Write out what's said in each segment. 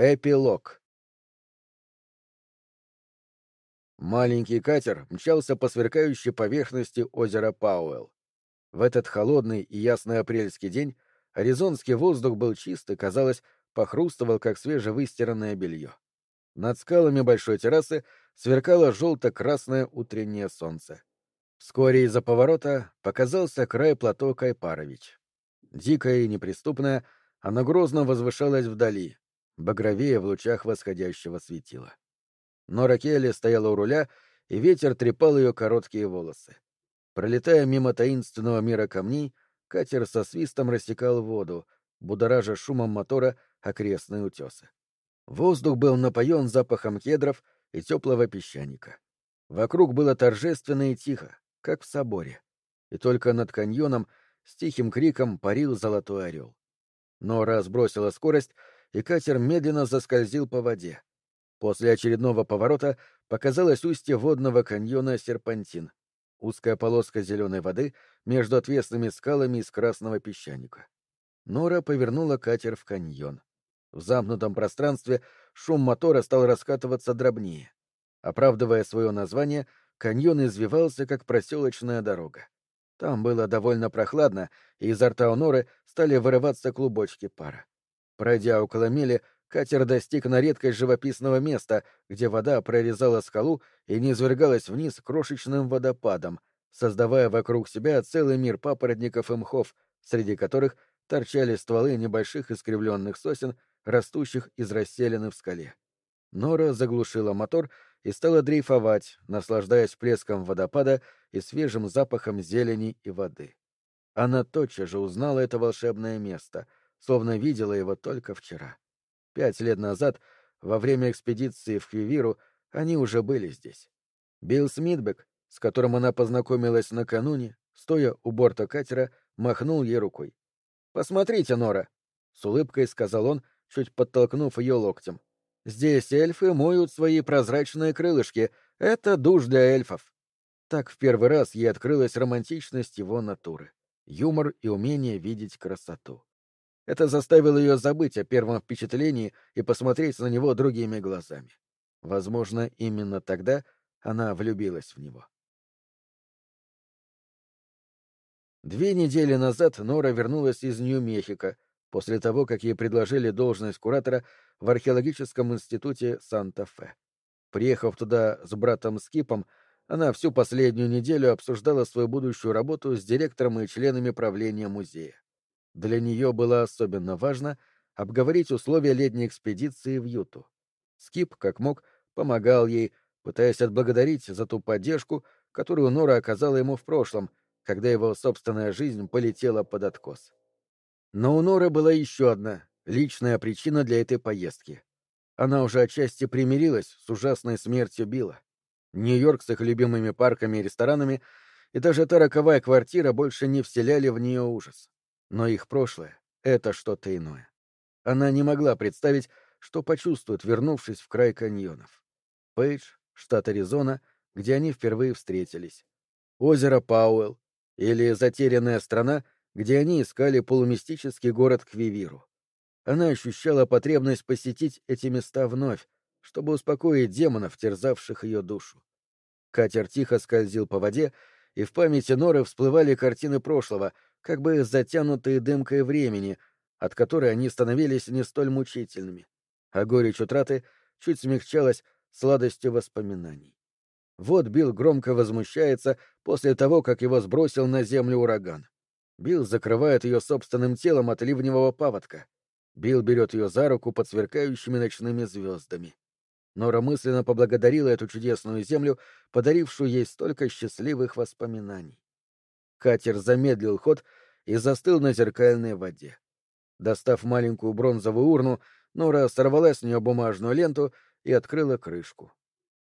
Эпилог Маленький катер мчался по сверкающей поверхности озера Пауэлл. В этот холодный и ясный апрельский день аризонский воздух был чист и, казалось, похрустывал, как свежевыстиранное белье. Над скалами большой террасы сверкало желто-красное утреннее солнце. Вскоре из-за поворота показался край плато Кайпарович. Дикая и неприступная, она грозно возвышалась вдали, багровее в лучах восходящего светила. Нора Келли стояла у руля, и ветер трепал ее короткие волосы. Пролетая мимо таинственного мира камней, катер со свистом рассекал воду, будоража шумом мотора окрестные утесы. Воздух был напоен запахом кедров и теплого песчаника. Вокруг было торжественно и тихо, как в соборе, и только над каньоном с тихим криком парил золотой орел. Нора сбросила скорость, и катер медленно заскользил по воде. После очередного поворота показалось устье водного каньона Серпантин, узкая полоска зеленой воды между отвесными скалами из красного песчаника. Нора повернула катер в каньон. В замкнутом пространстве шум мотора стал раскатываться дробнее. Оправдывая свое название, каньон извивался, как проселочная дорога. Там было довольно прохладно, и изо рта у Норы стали вырываться клубочки пара. Пройдя около мили, катер достиг на редкость живописного места, где вода прорезала скалу и низвергалась вниз крошечным водопадом, создавая вокруг себя целый мир папоротников и мхов, среди которых торчали стволы небольших искривленных сосен, растущих из расселены в скале. Нора заглушила мотор и стала дрейфовать, наслаждаясь плеском водопада и свежим запахом зелени и воды. Она тотчас же узнала это волшебное место, словно видела его только вчера. Пять лет назад, во время экспедиции в Хьювиру, они уже были здесь. Билл Смитбек, с которым она познакомилась накануне, стоя у борта катера, махнул ей рукой. «Посмотрите, Нора!» — с улыбкой сказал он, чуть подтолкнув ее локтем. «Здесь эльфы моют свои прозрачные крылышки. Это душ для эльфов». Так в первый раз ей открылась романтичность его натуры, юмор и умение видеть красоту. Это заставило ее забыть о первом впечатлении и посмотреть на него другими глазами. Возможно, именно тогда она влюбилась в него. Две недели назад Нора вернулась из Нью-Мехико, после того, как ей предложили должность куратора в археологическом институте Санта-Фе. Приехав туда с братом Скипом, она всю последнюю неделю обсуждала свою будущую работу с директором и членами правления музея. Для нее было особенно важно обговорить условия летней экспедиции в Юту. Скип, как мог, помогал ей, пытаясь отблагодарить за ту поддержку, которую Нора оказала ему в прошлом, когда его собственная жизнь полетела под откос. Но у Норы была еще одна, личная причина для этой поездки. Она уже отчасти примирилась с ужасной смертью Билла. Нью-Йорк с их любимыми парками и ресторанами и даже та роковая квартира больше не вселяли в нее ужас. Но их прошлое — это что-то иное. Она не могла представить, что почувствует, вернувшись в край каньонов. Пейдж, штат Аризона, где они впервые встретились. Озеро Пауэлл или затерянная страна, где они искали полумистический город Квивиру. Она ощущала потребность посетить эти места вновь, чтобы успокоить демонов, терзавших ее душу. Катер тихо скользил по воде, и в памяти Норы всплывали картины прошлого, как бы затянутые дымкой времени, от которой они становились не столь мучительными, а горечь утраты чуть смягчалась сладостью воспоминаний. Вот Билл громко возмущается после того, как его сбросил на землю ураган. Билл закрывает ее собственным телом от ливневого паводка. Билл берет ее за руку под сверкающими ночными звездами. Нора мысленно поблагодарила эту чудесную землю, подарившую ей столько счастливых воспоминаний. Катер замедлил ход и застыл на зеркальной воде. Достав маленькую бронзовую урну, Нора сорвала с нее бумажную ленту и открыла крышку.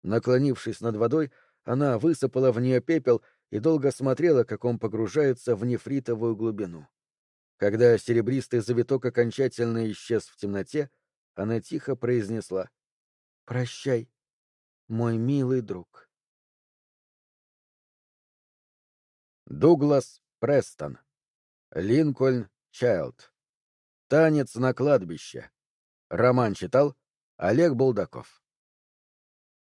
Наклонившись над водой, она высыпала в нее пепел и долго смотрела, как он погружается в нефритовую глубину. Когда серебристый завиток окончательно исчез в темноте, она тихо произнесла «Прощай, мой милый друг». Дуглас Престон. Линкольн Чайлд. Танец на кладбище. Роман читал Олег Булдаков.